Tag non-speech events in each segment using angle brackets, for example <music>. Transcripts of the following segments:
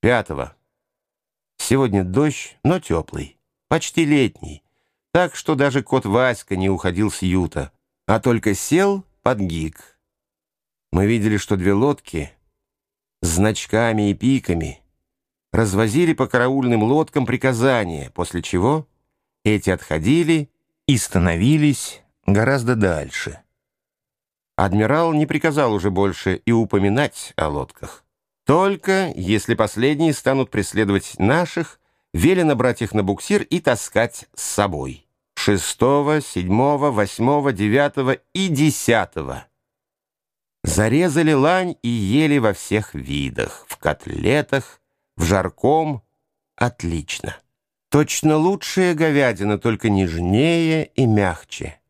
Пятого. Сегодня дождь, но теплый, почти летний, так что даже кот Васька не уходил с юта, а только сел под гик. Мы видели, что две лодки с значками и пиками развозили по караульным лодкам приказания, после чего эти отходили и становились гораздо дальше. Адмирал не приказал уже больше и упоминать о лодках. Только если последние станут преследовать наших, велено брать их на буксир и таскать с собой. Шестого, седьмого, восьмого, девятого и десятого. Зарезали лань и ели во всех видах, в котлетах, в жарком. Отлично. Точно лучшая говядина, только нежнее и мягче.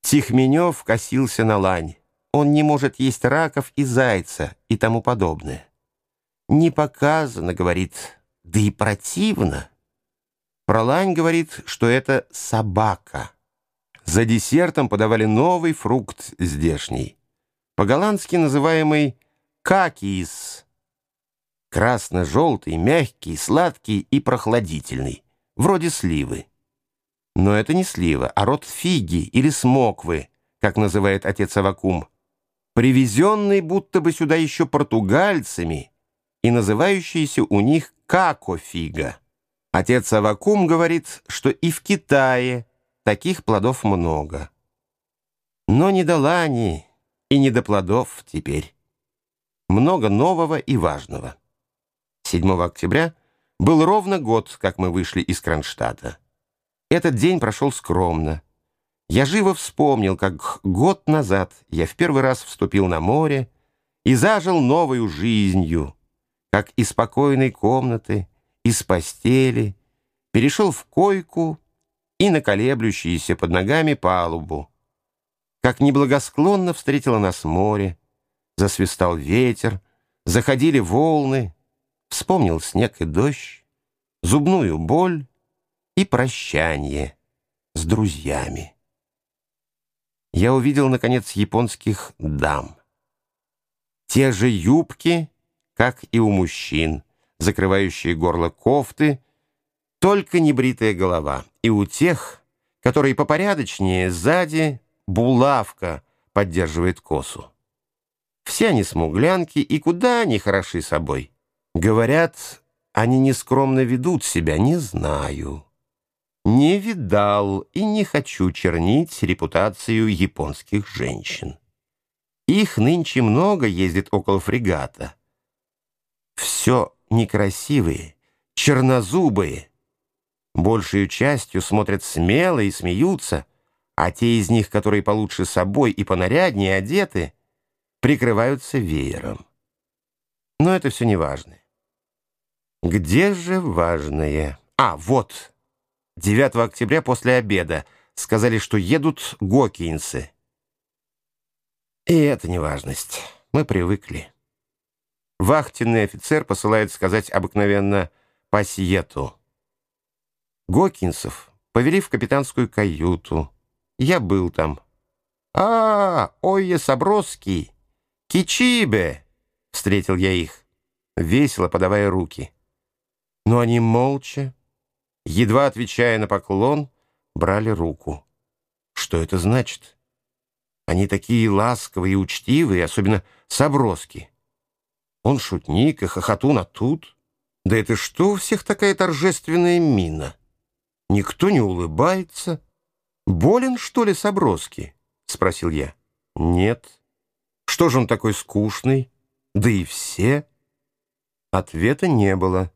Тихменев косился на лань. Он не может есть раков и зайца и тому подобное. Не показано, говорит, да и противно. Про лань говорит, что это собака. За десертом подавали новый фрукт здешний, по-голландски называемый какиис. Красно-желтый, мягкий, сладкий и прохладительный, вроде сливы. Но это не слива, а род фиги или смоквы, как называет отец Авакум, привезенный будто бы сюда еще португальцами и называющийся у них какофига. Отец Авакум говорит, что и в Китае таких плодов много. Но не до лани и не до плодов теперь. Много нового и важного. 7 октября был ровно год, как мы вышли из Кронштадта. Этот день прошел скромно. Я живо вспомнил, как год назад я в первый раз вступил на море и зажил новую жизнью, как из спокойной комнаты, из постели, перешел в койку и на колеблющиеся под ногами палубу. Как неблагосклонно встретило нас море, засвистал ветер, заходили волны, вспомнил снег и дождь, зубную боль и прощание с друзьями. Я увидел, наконец, японских дам. Те же юбки, как и у мужчин, закрывающие горло кофты, только небритая голова. И у тех, которые попорядочнее, сзади булавка поддерживает косу. Все они смуглянки и куда они хороши собой. Говорят, они нескромно ведут себя, не знаю. Не видал и не хочу чернить репутацию японских женщин. Их нынче много ездит около фрегата все некрасивые, чернозубые. Большую частью смотрят смело и смеются, а те из них, которые получше собой и понаряднее одеты, прикрываются веером. Но это все не важно. Где же важное? А, вот. 9 октября после обеда сказали, что едут гокинсы. И это не важность. Мы привыкли. Вахтенный офицер посылает сказать обыкновенно «пасьету». Гокинсов повели в капитанскую каюту. Я был там. «А, ой, Соброский! Кичибе!» — встретил я их, весело подавая руки. Но они молча, едва отвечая на поклон, брали руку. Что это значит? Они такие ласковые и учтивые, особенно Соброский. Он шутник и хохотун, а тут... Да это что у всех такая торжественная мина? Никто не улыбается. Болен, что ли, Соброский? Спросил я. Нет. Что же он такой скучный? Да и все. Ответа не было.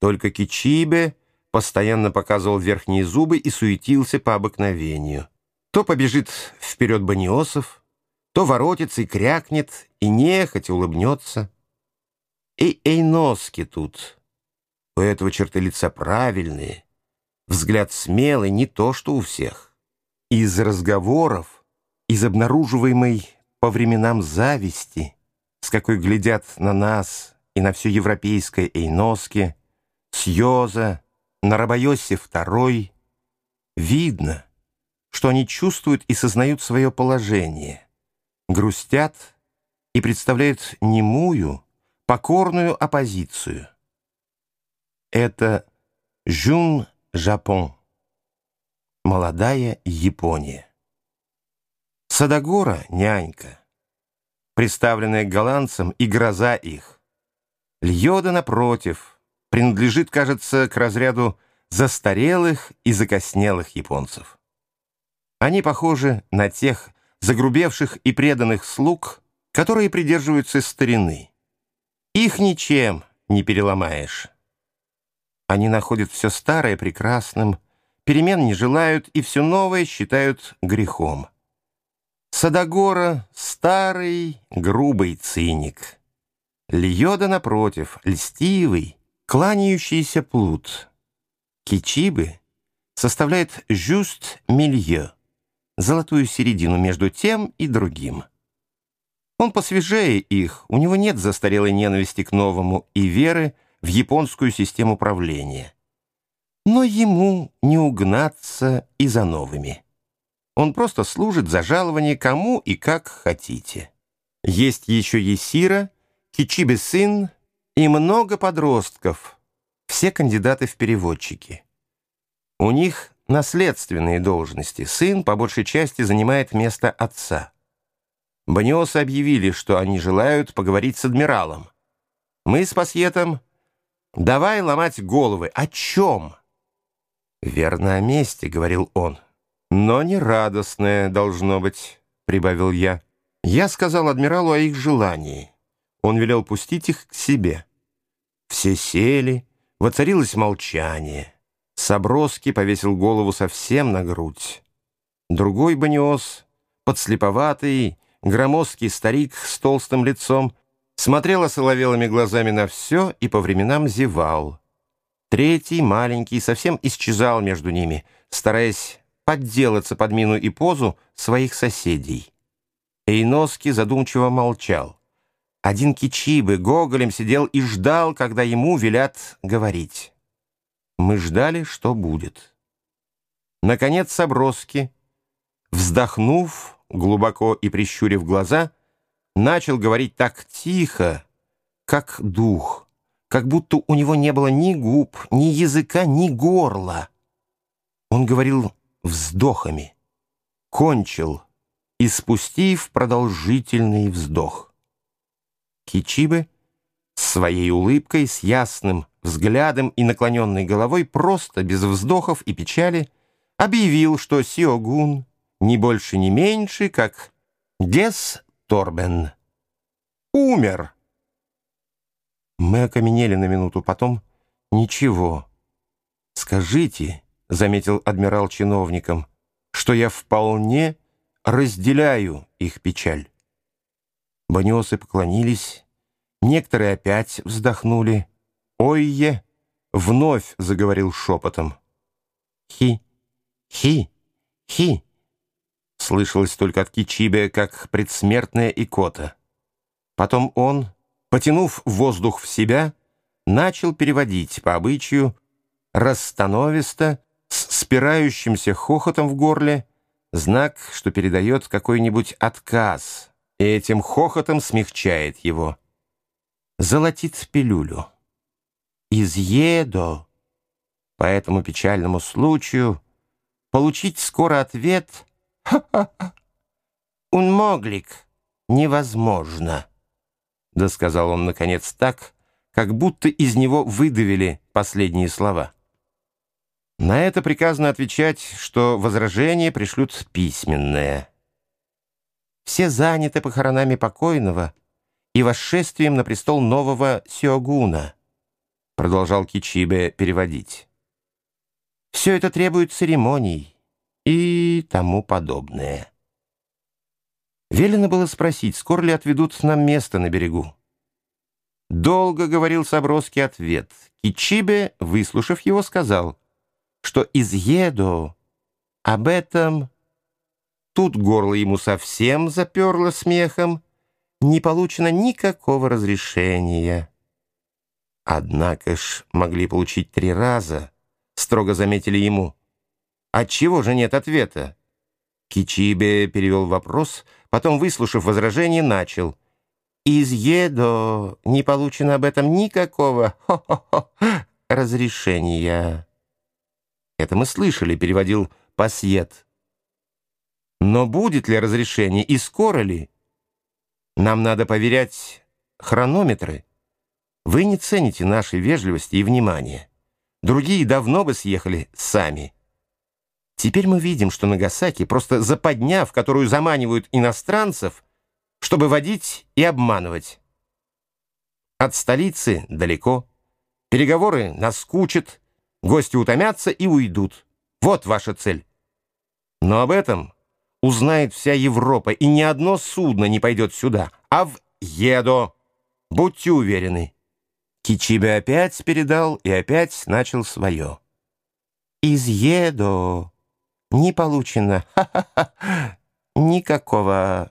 Только Кичибе постоянно показывал верхние зубы и суетился по обыкновению. То побежит вперед Баниосов, то воротится и крякнет, и нехотя улыбнется. И Эйноски тут. У этого черты лица правильные, взгляд смелый, не то что у всех. Из разговоров, из обнаруживаемой по временам зависти, с какой глядят на нас и на все европейское Эйноски, Сьоза, на Рабайосе второй, видно, что они чувствуют и сознают свое положение — грустят и представляют немую, покорную оппозицию. Это Жун Жапон, молодая Япония. Садагора — нянька, представленная голландцам и гроза их. Льода, напротив, принадлежит, кажется, к разряду застарелых и закоснелых японцев. Они похожи на тех загрубевших и преданных слуг, которые придерживаются старины. Их ничем не переломаешь. Они находят все старое прекрасным, перемен не желают и все новое считают грехом. Садагора — старый, грубый циник. Льода, напротив, льстивый, кланяющийся плут. Кичибы составляет «жюст милье» — золотую середину между тем и другим. Он посвежее их, у него нет застарелой ненависти к новому и веры в японскую систему правления. Но ему не угнаться и за новыми. Он просто служит за жалование кому и как хотите. Есть еще Есира, Кичибе сын и много подростков, все кандидаты в переводчики. У них наследственные должности. Сын по большей части занимает место отца. Баниосы объявили, что они желают поговорить с адмиралом. Мы с Пасьетом давай ломать головы. О чем? Верно, о месте, говорил он. «Но не радостное должно быть», — прибавил я. Я сказал адмиралу о их желании. Он велел пустить их к себе. Все сели, воцарилось молчание. Саброски повесил голову совсем на грудь. Другой баниос, подслеповатый, громоздкий старик с толстым лицом, смотрел осоловелыми глазами на все и по временам зевал. Третий, маленький, совсем исчезал между ними, стараясь подделаться под мину и позу своих соседей. Эйноски задумчиво молчал. Один Кичибы гоголем сидел и ждал, когда ему велят говорить. Мы ждали, что будет. Наконец Соброски, вздохнув, глубоко и прищурив глаза, начал говорить так тихо, как дух, как будто у него не было ни губ, ни языка, ни горла. Он говорил вздохами. Кончил, испустив продолжительный вздох. Кичибе с своей улыбкой, с ясным взглядом и наклоненной головой, просто без вздохов и печали, объявил, что Сиогун не больше, не меньше, как Дес Торбен. Умер. Мы окаменели на минуту, потом ничего. Скажите, — заметил адмирал чиновникам, — что я вполне разделяю их печаль. Баниосы поклонились, некоторые опять вздохнули. Ойе вновь заговорил шепотом. «Хи, хи, хи!» Слышалось только от Кичибе, как предсмертная икота. Потом он, потянув воздух в себя, начал переводить по обычаю расстановисто с спирающимся хохотом в горле, знак, что передает какой-нибудь отказ, и этим хохотом смягчает его. Золотит пилюлю. Изъедо. По этому печальному случаю получить скоро ответ «Ха-ха-ха! <laughs> Унмоглик! Невозможно!» Да сказал он, наконец, так, как будто из него выдавили последние слова. На это приказано отвечать, что возражение пришлют письменное. Все заняты похоронами покойного и восшествием на престол нового Сиогуна, продолжал Кичибе переводить. Все это требует церемоний тому подобное. Велено было спросить, скоро ли отведут нам место на берегу. Долго говорил Саброский ответ. Кичибе, выслушав его, сказал — что из Едо об этом... Тут горло ему совсем заперло смехом, не получено никакого разрешения. Однако ж могли получить три раза, строго заметили ему. Отчего же нет ответа? Кичибе перевел вопрос, потом, выслушав возражение, начал. Из Едо не получено об этом никакого хо -хо -хо, разрешения. Это мы слышали, переводил Пасьет. Но будет ли разрешение и скоро ли? Нам надо поверять хронометры. Вы не цените нашей вежливости и внимания. Другие давно бы съехали сами. Теперь мы видим, что Нагасаки просто западня, в которую заманивают иностранцев, чтобы водить и обманывать. От столицы далеко. Переговоры наскучат, гости утомятся и уйдут. Вот ваша цель. Но об этом узнает вся Европа, и ни одно судно не пойдет сюда, а в Едо. Будьте уверены. Кичибе опять передал и опять начал свое. Из Едо не получено. Ха -ха -ха, никакого